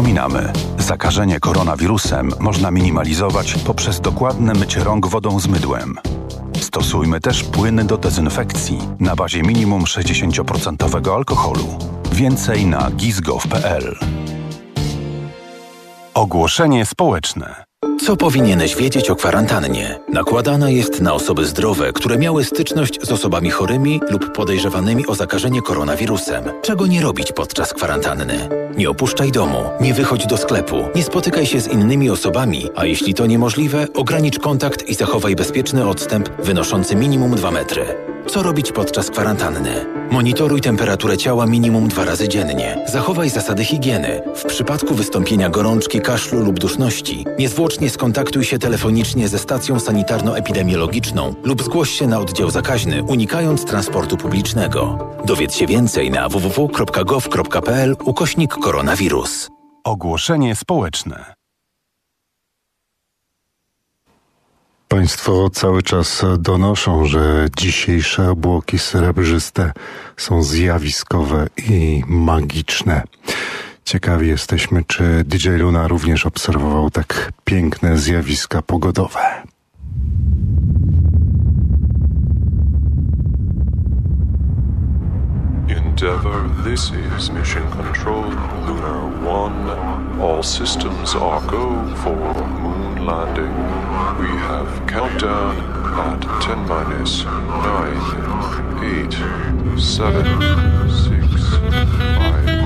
Przypominamy, zakażenie koronawirusem można minimalizować poprzez dokładne mycie rąk wodą z mydłem. Stosujmy też płyny do dezynfekcji na bazie minimum 60% alkoholu. Więcej na gizgov.pl. Ogłoszenie społeczne. Co powinieneś wiedzieć o kwarantannie? Nakładana jest na osoby zdrowe, które miały styczność z osobami chorymi lub podejrzewanymi o zakażenie koronawirusem. Czego nie robić podczas kwarantanny? Nie opuszczaj domu, nie wychodź do sklepu, nie spotykaj się z innymi osobami, a jeśli to niemożliwe, ogranicz kontakt i zachowaj bezpieczny odstęp wynoszący minimum 2 metry. Co robić podczas kwarantanny? Monitoruj temperaturę ciała minimum dwa razy dziennie. Zachowaj zasady higieny. W przypadku wystąpienia gorączki, kaszlu lub duszności, niezwłocznie skontaktuj się telefonicznie ze stacją sanitarno-epidemiologiczną lub zgłoś się na oddział zakaźny, unikając transportu publicznego. Dowiedz się więcej na www.gov.pl ukośnik koronawirus. Ogłoszenie społeczne. Państwo cały czas donoszą, że dzisiejsze obłoki srebrzyste są zjawiskowe i magiczne. Ciekawi jesteśmy, czy DJ Luna również obserwował tak piękne zjawiska pogodowe. Endeavour, this is Mission Control, Lunar 1. All systems are go for moon landing. We have countdown at 10 minus 9, 8, 7, 6, 5,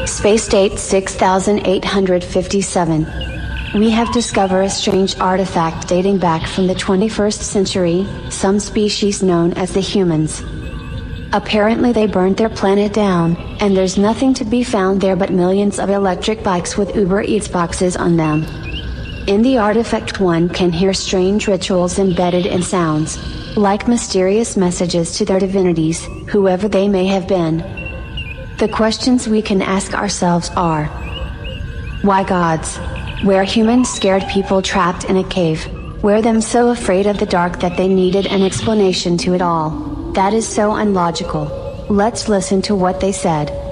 4. Space date 6857. We have discovered a strange artifact dating back from the 21st century, some species known as the humans. Apparently they burnt their planet down, and there's nothing to be found there but millions of electric bikes with Uber Eats boxes on them. In the artifact one can hear strange rituals embedded in sounds, like mysterious messages to their divinities, whoever they may have been. The questions we can ask ourselves are Why gods? Were humans scared people trapped in a cave? Were them so afraid of the dark that they needed an explanation to it all? That is so unlogical. Let's listen to what they said.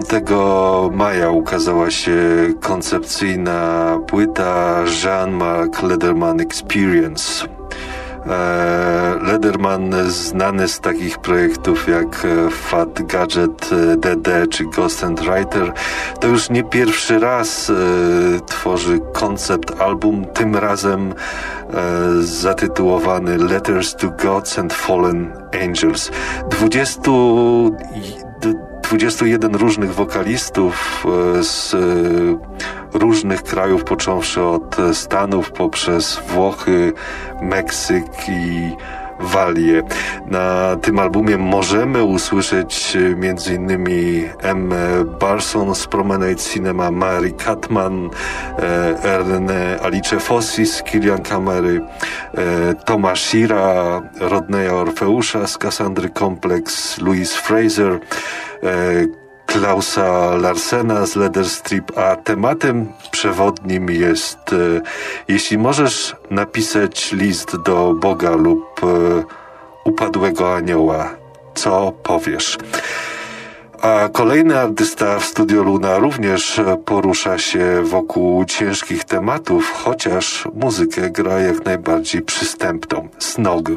29 maja ukazała się koncepcyjna płyta Jean-Marc Lederman Experience. E, Lederman znany z takich projektów jak e, Fat Gadget DD czy Ghost and Writer to już nie pierwszy raz e, tworzy koncept album, tym razem zatytułowany Letters to Gods and Fallen Angels. 20 21 różnych wokalistów z różnych krajów, począwszy od Stanów poprzez Włochy, Meksyk i Walię. Na tym albumie możemy usłyszeć m.in. M. Barson z Promenade Cinema, Mary Katman, e, Erne Alice Fossis, Kilian Kamery, e, Tomasz Shira, Rodneya Orfeusza z Cassandry Complex, Louis Fraser, e, Klausa Larsena z Leather Strip, a tematem przewodnim jest e, jeśli możesz napisać list do Boga lub e, upadłego anioła, co powiesz? A kolejny artysta w Studio Luna również porusza się wokół ciężkich tematów, chociaż muzykę gra jak najbardziej przystępną. Snog.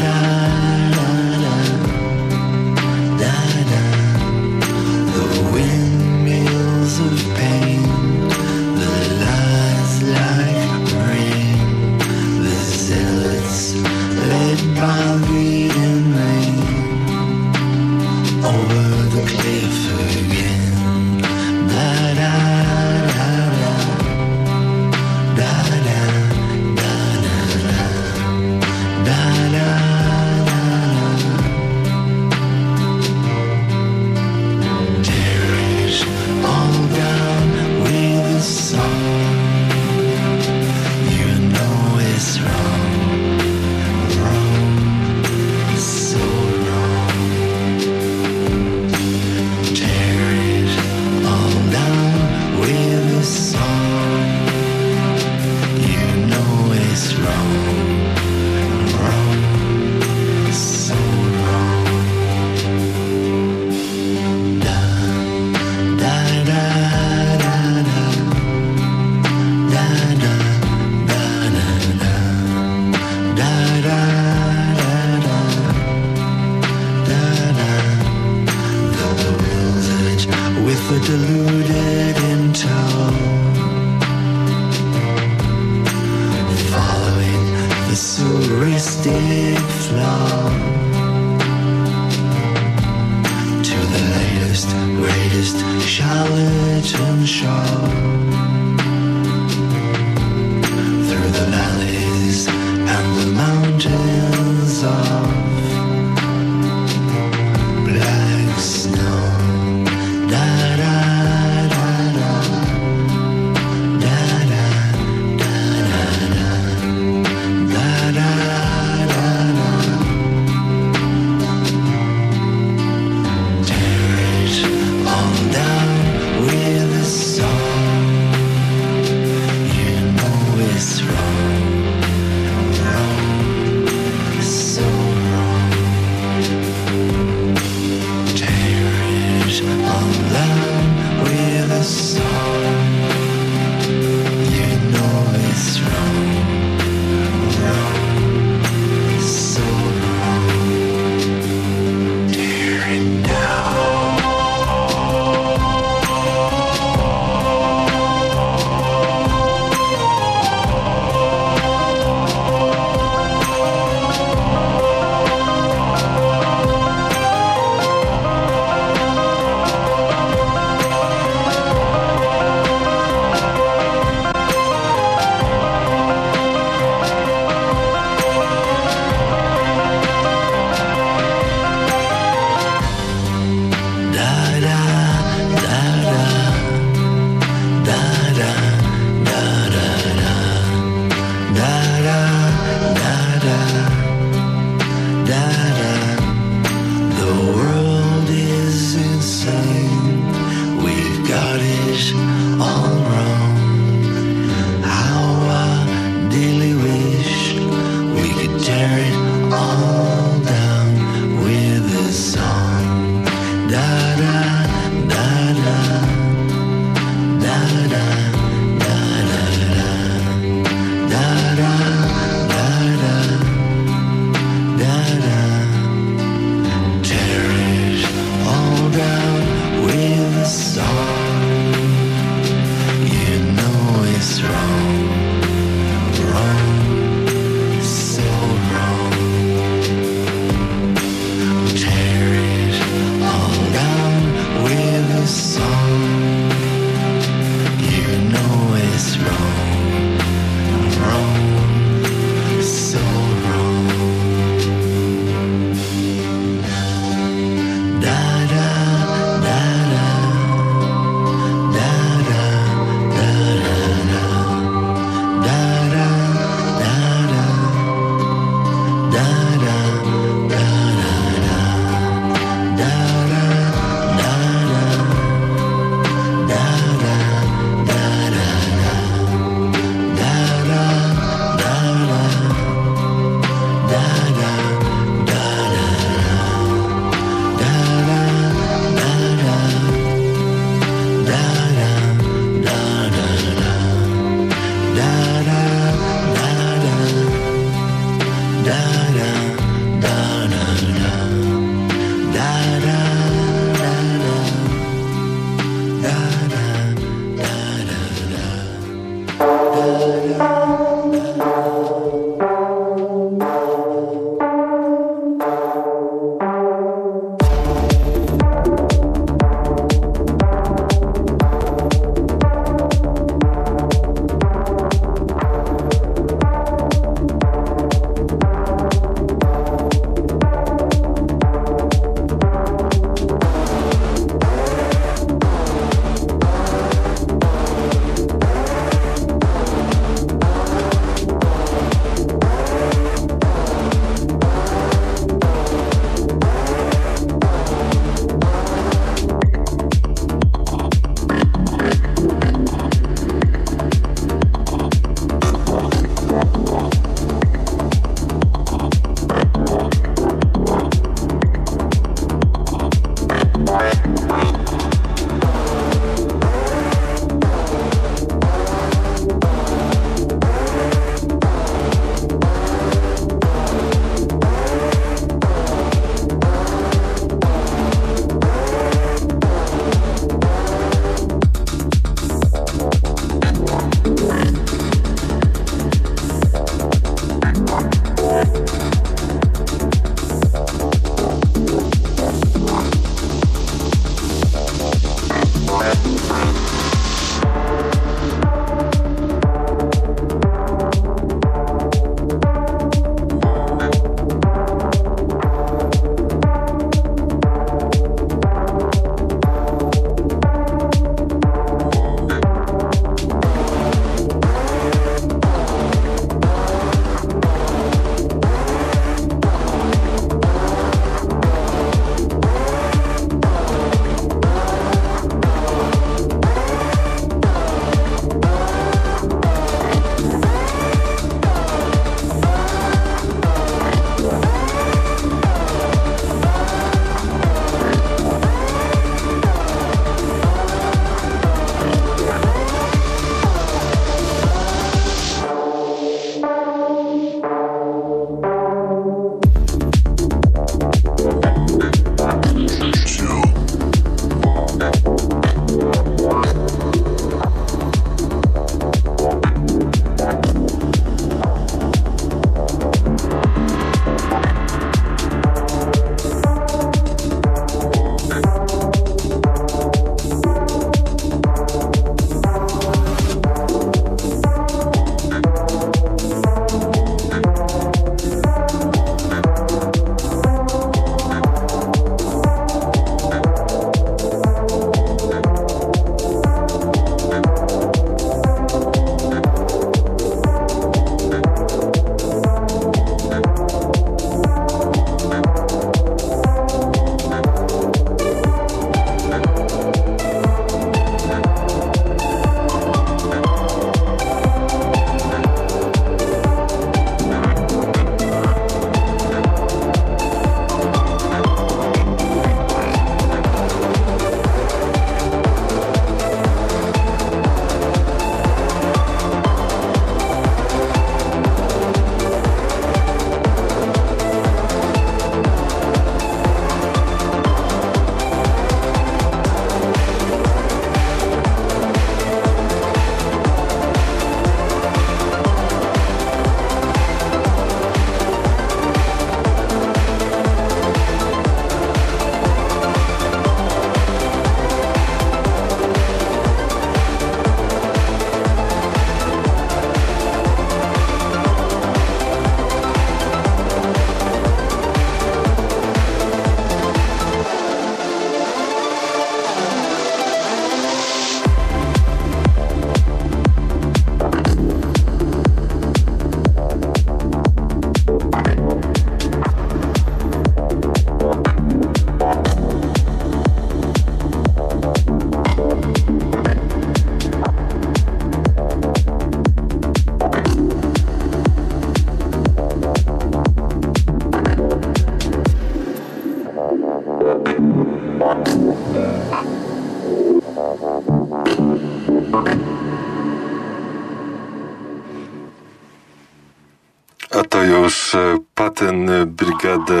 Ten Brygadę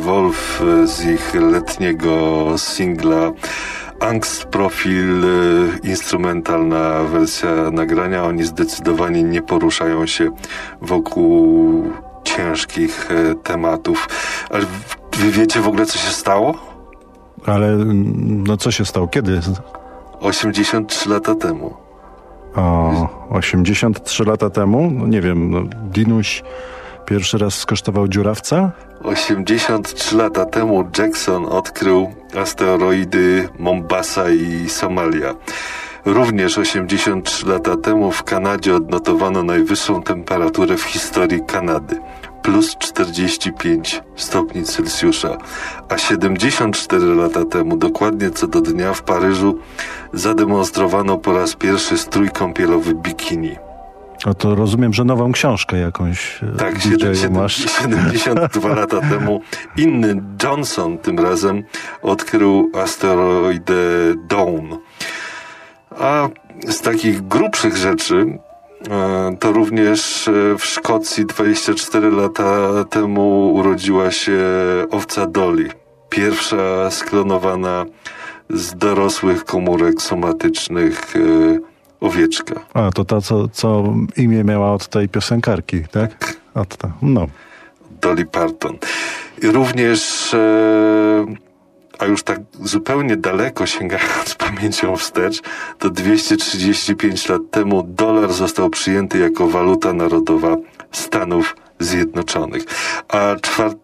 Wolf z ich letniego singla Angst Profil, instrumentalna wersja nagrania. Oni zdecydowanie nie poruszają się wokół ciężkich e, tematów. Ale wy wiecie w ogóle, co się stało? Ale mm, no co się stało? Kiedy? 83 lata temu. O, 83 lata temu? No nie wiem, no, Dinuś pierwszy raz skosztował dziurawca? 83 lata temu Jackson odkrył asteroidy Mombasa i Somalia. Również 83 lata temu w Kanadzie odnotowano najwyższą temperaturę w historii Kanady plus 45 stopni Celsjusza, a 74 lata temu, dokładnie co do dnia w Paryżu, zademonstrowano po raz pierwszy strój kąpielowy bikini. A to rozumiem, że nową książkę jakąś e, Tak, DJ siedem- masz. 72 lata temu inny Johnson tym razem odkrył asteroidę Dawn. A z takich grubszych rzeczy e, to również e, w Szkocji 24 lata temu urodziła się owca Dolly. Pierwsza sklonowana z dorosłych komórek somatycznych owieczka. A, to ta, co, co imię miała od tej piosenkarki, tak? Od ta, no. Dolly Parton. I również, e, a już tak zupełnie daleko sięgając pamięcią wstecz, to 235 lat temu dolar został przyjęty jako waluta narodowa Stanów Zjednoczonych. A 4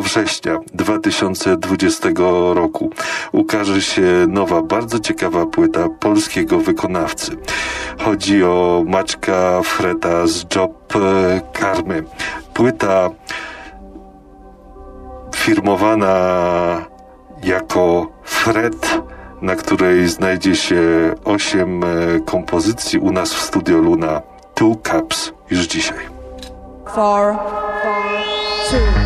września 2020 roku ukaże się nowa, bardzo ciekawa płyta polskiego wykonawcy. Chodzi o Maćka Freda z Job e, Karmy. Płyta firmowana jako Fred, na której znajdzie się osiem e, kompozycji u nas w Studio Luna. Two Cups już dzisiaj. Four, two, two.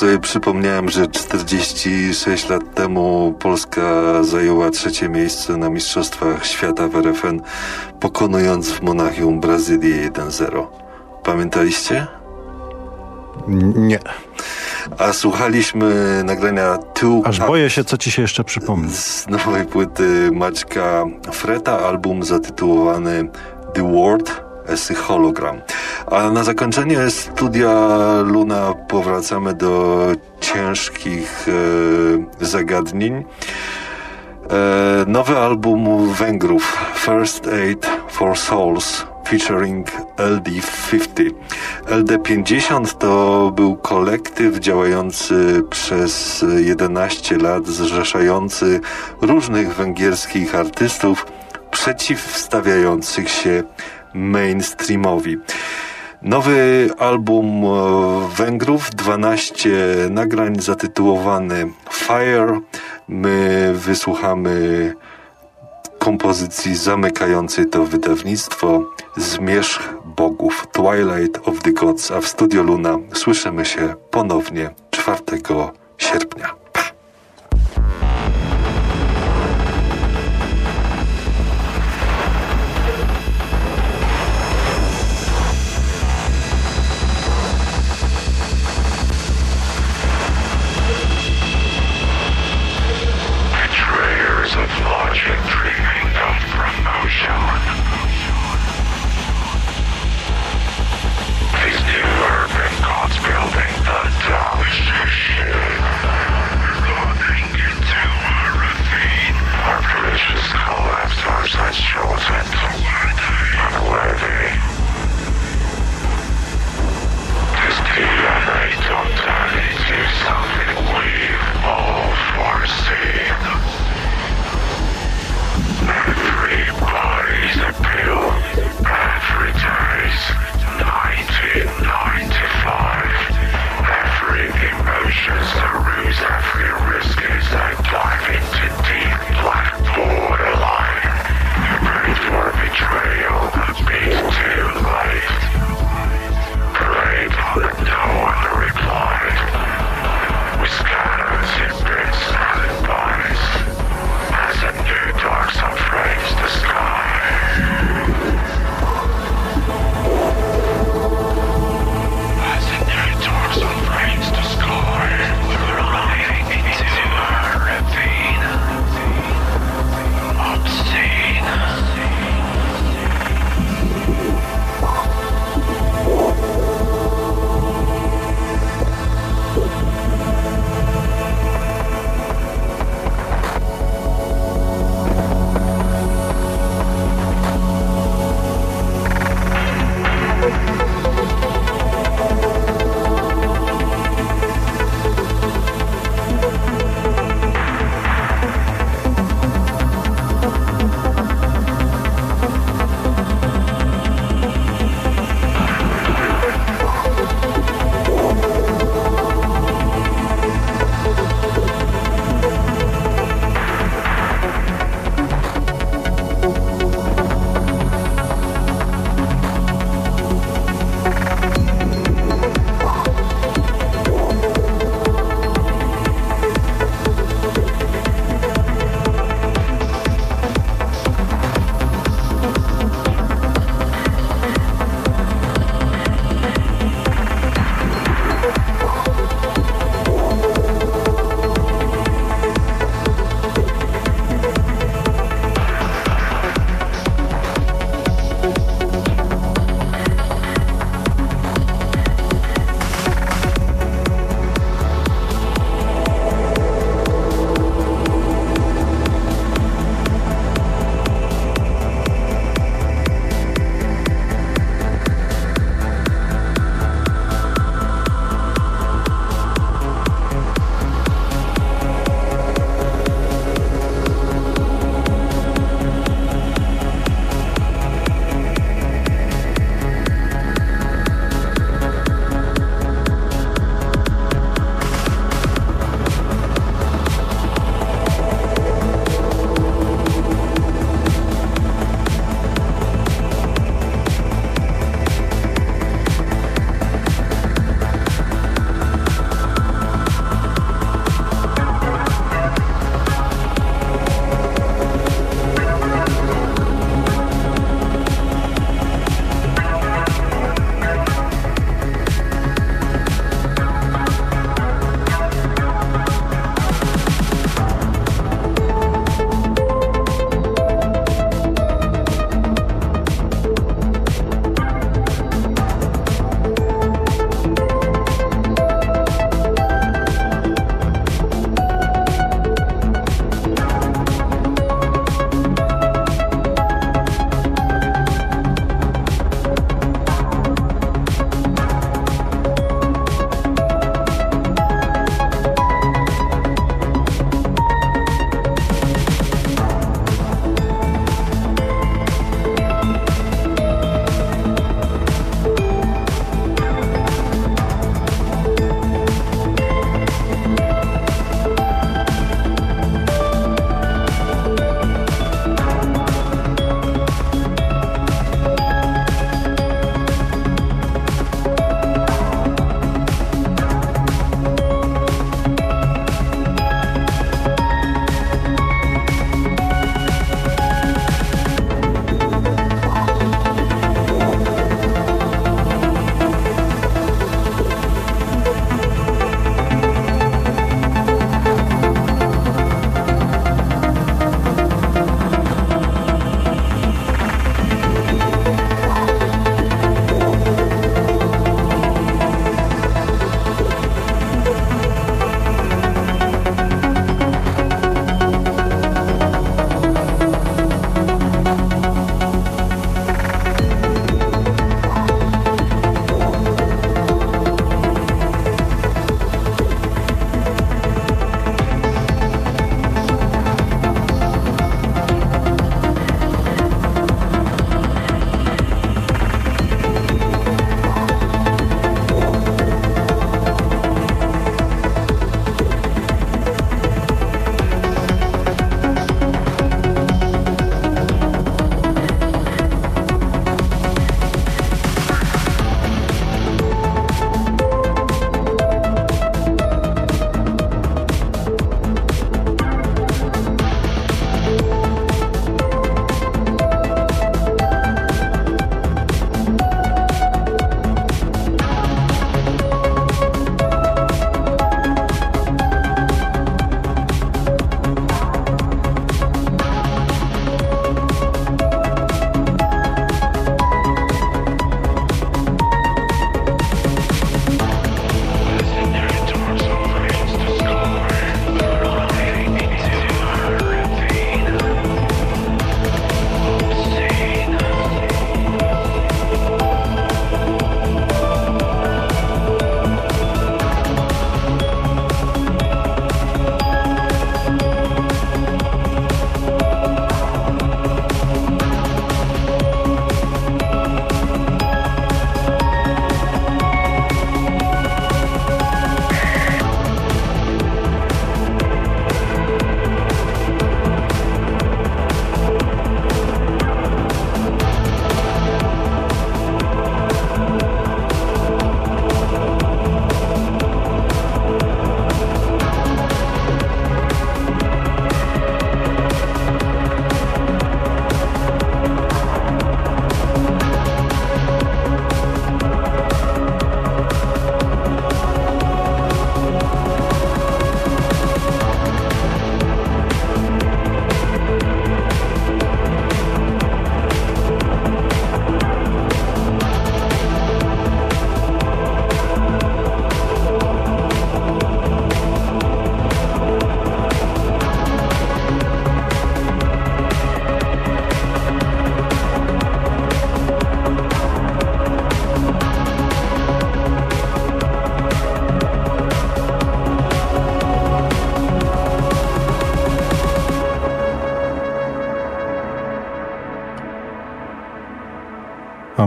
Sobie przypomniałem, że 46 lat temu Polska zajęła trzecie miejsce na Mistrzostwach Świata w RFN, pokonując w Monachium Brazylię 1-0. Pamiętaliście? Nie. A słuchaliśmy nagrania Two Aż boję się, co ci się jeszcze przypomni. z nowej płyty Maćka Freta, album zatytułowany The World as a Hologram. A na zakończenie studia Luna powracamy do ciężkich e, zagadnień. E, nowy album Węgrów First Aid for Souls featuring LD50. LD50 to był kolektyw działający przez 11 lat, zrzeszający różnych węgierskich artystów przeciwstawiających się mainstreamowi. Nowy album e, Węgrów, 12 nagrań zatytułowany Fire. My wysłuchamy kompozycji zamykającej to wydawnictwo Zmierzch Bogów, Twilight of the Gods, a w Studio Luna słyszymy się ponownie 4 sierpnia. is at risk? As I dive into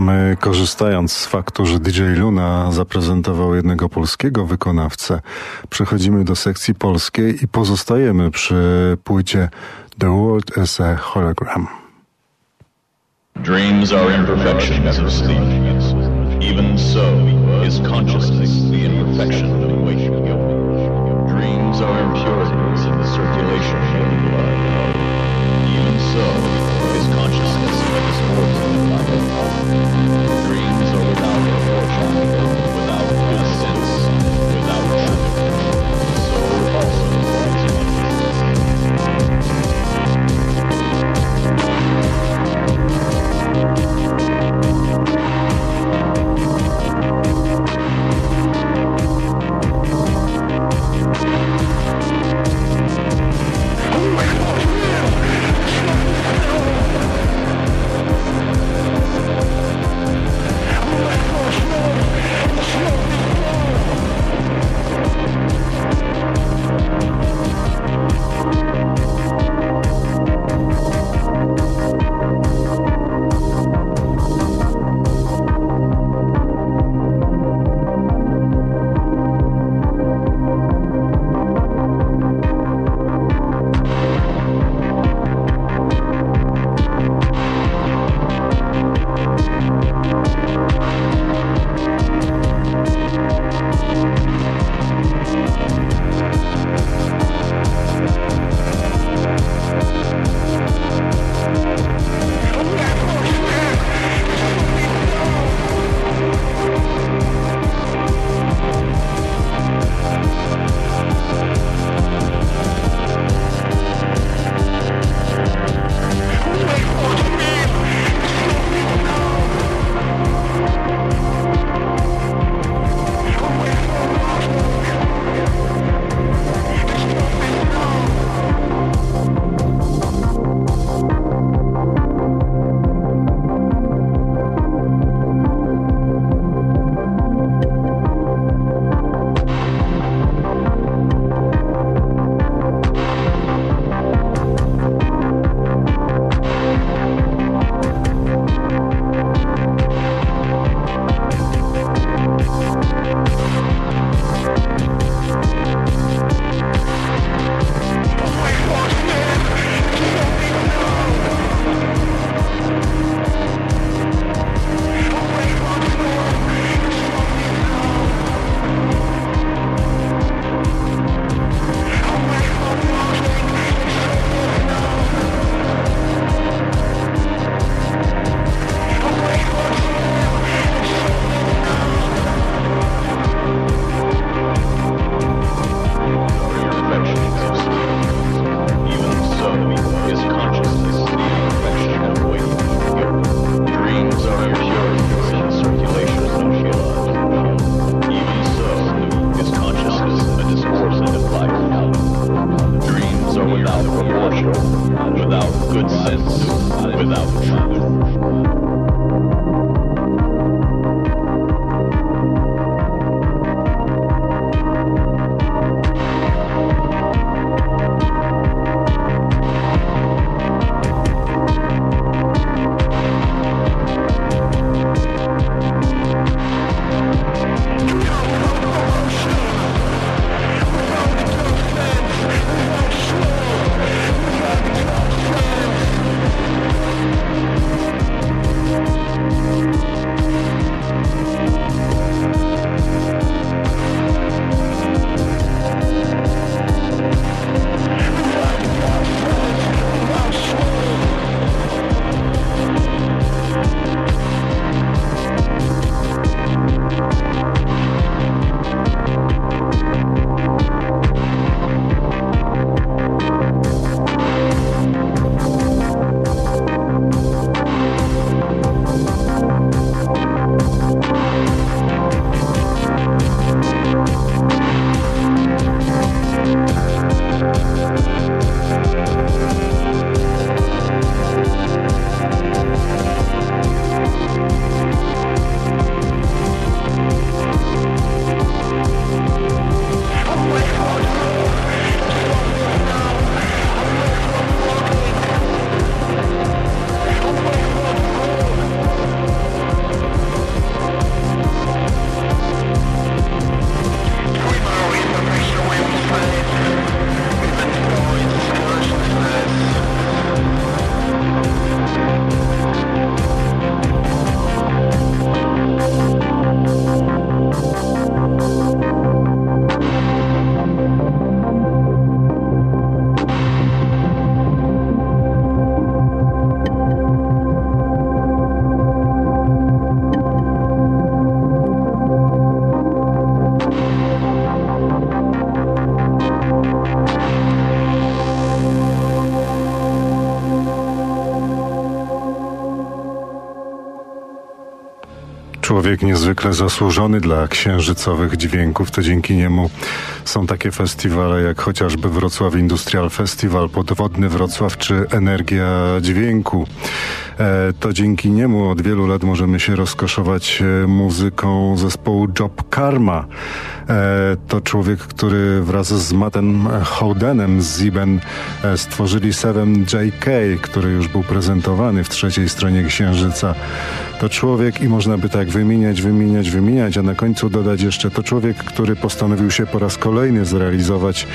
A my korzystając z faktu, że DJ Luna zaprezentował jednego polskiego wykonawcę, przechodzimy do sekcji polskiej i pozostajemy przy płycie The World as a Hologram. Dreams are imperfections of sleep. Even so is consciousness the imperfection of waking. Dreams are impurities in the circulation of the blood. Even so is consciousness człowiek niezwykle zasłużony dla księżycowych dźwięków. To dzięki niemu są takie festiwale jak chociażby Wrocław Industrial Festival, Podwodny Wrocław czy Energia Dźwięku. E, to dzięki niemu od wielu lat możemy się rozkoszować e, muzyką zespołu Job Karma. E, to człowiek, który wraz z Mattem Howdenem z Ziben e, stworzyli 7JK, który już był prezentowany w trzeciej stronie Księżyca. To człowiek i można by tak wymieniać, wymieniać, wymieniać, a na końcu dodać jeszcze to człowiek, który postanowił się po raz kolejny zrealizować,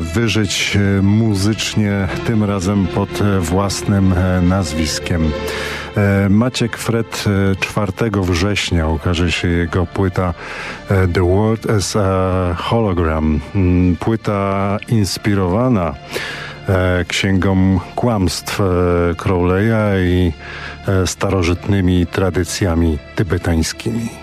wyżyć e, muzycznie, tym razem pod e, własnym e, nazwiskiem. E, Maciek Fred e, 4 września ukaże się jego płyta e, The World as a Hologram. Mm, Płyta inspirowana e, księgą kłamstw e, Crowley'a i e, starożytnymi tradycjami tybetańskimi.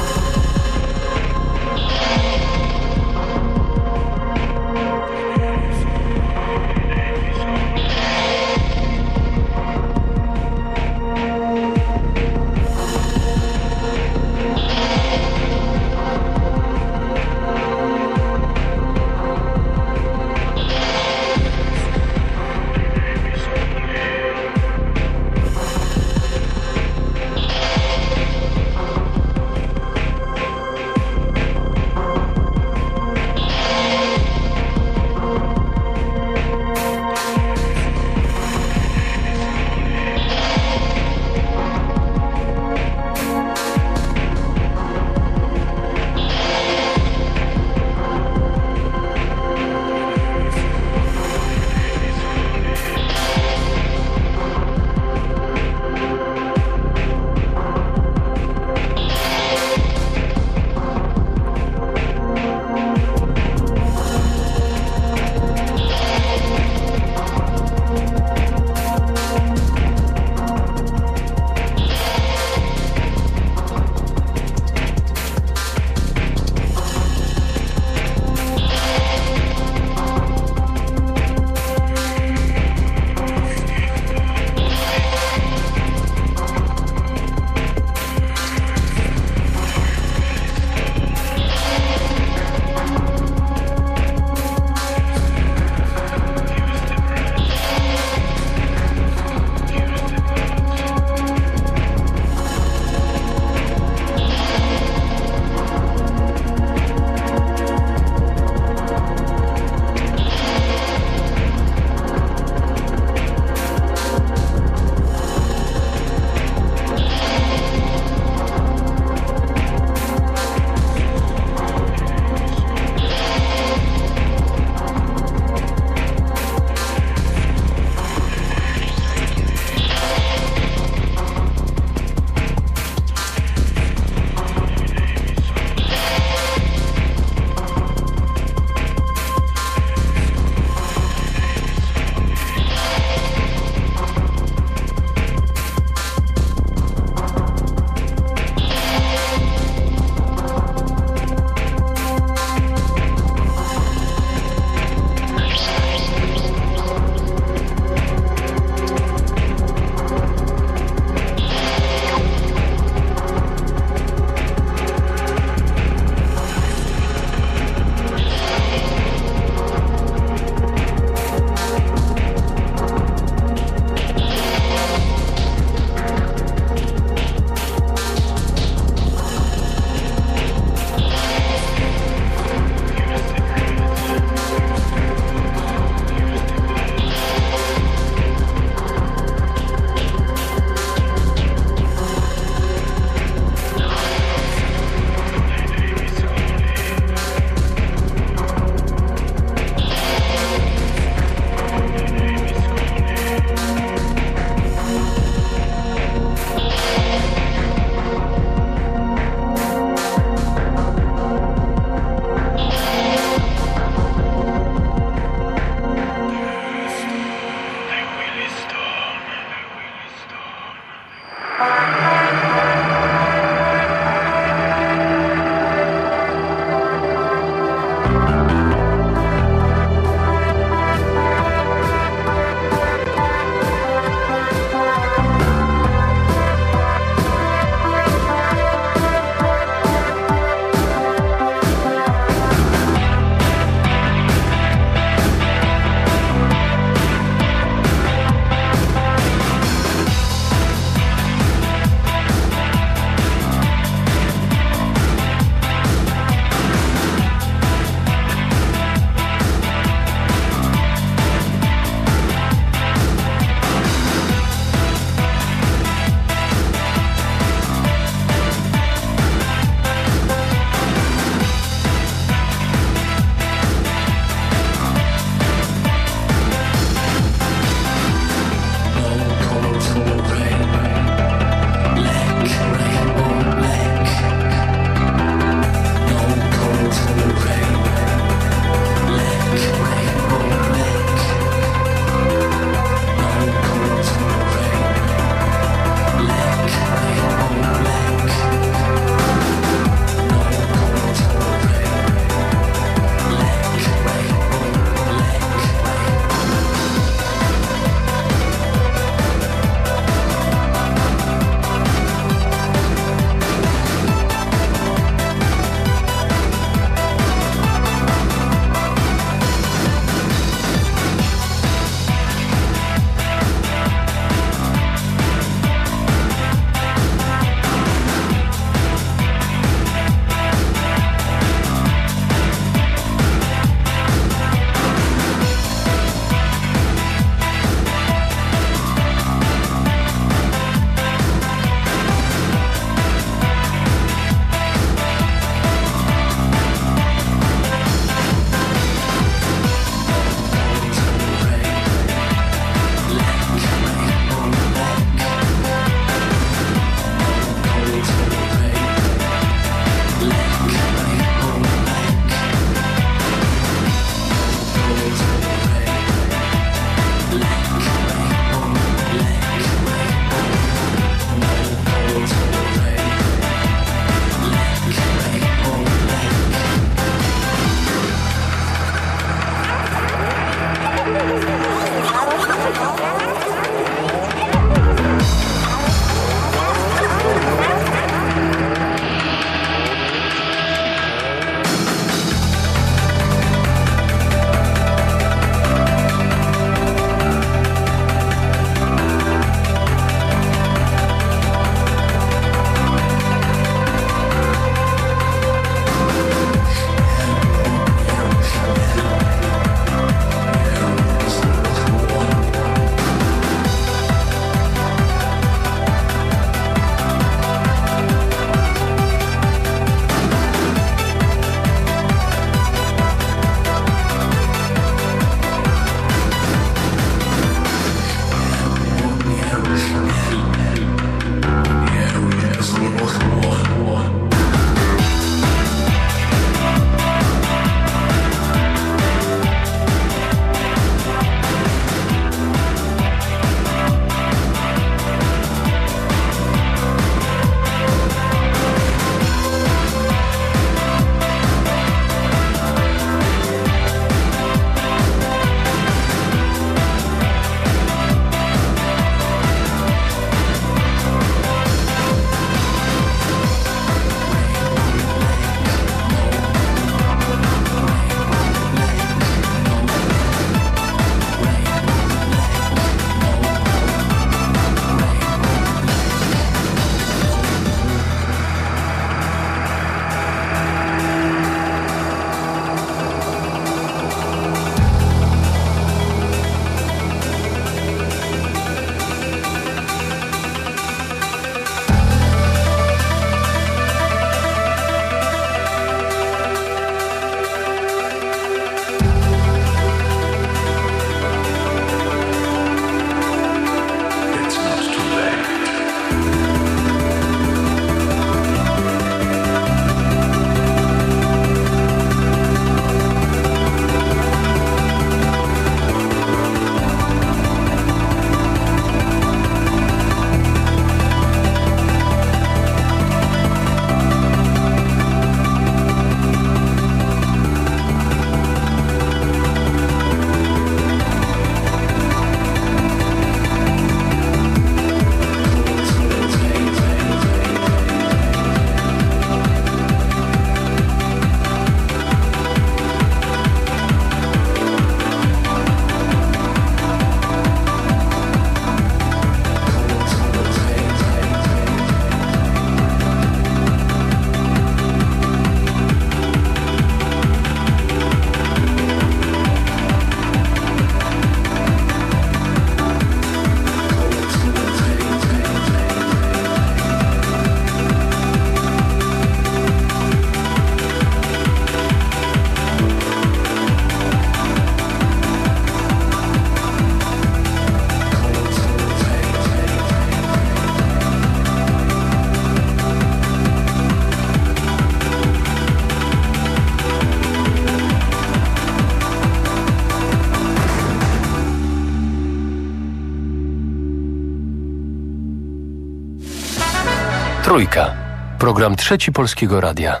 Program Trzeci Polskiego Radia.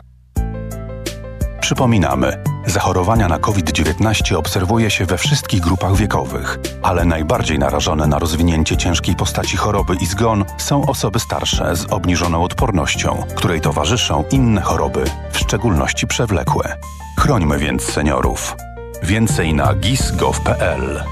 Przypominamy, zachorowania na COVID-19 obserwuje się we wszystkich grupach wiekowych, ale najbardziej narażone na rozwinięcie ciężkiej postaci choroby i zgon są osoby starsze z obniżoną odpornością, której towarzyszą inne choroby, w szczególności przewlekłe. Chrońmy więc seniorów. Więcej na gis.gov.pl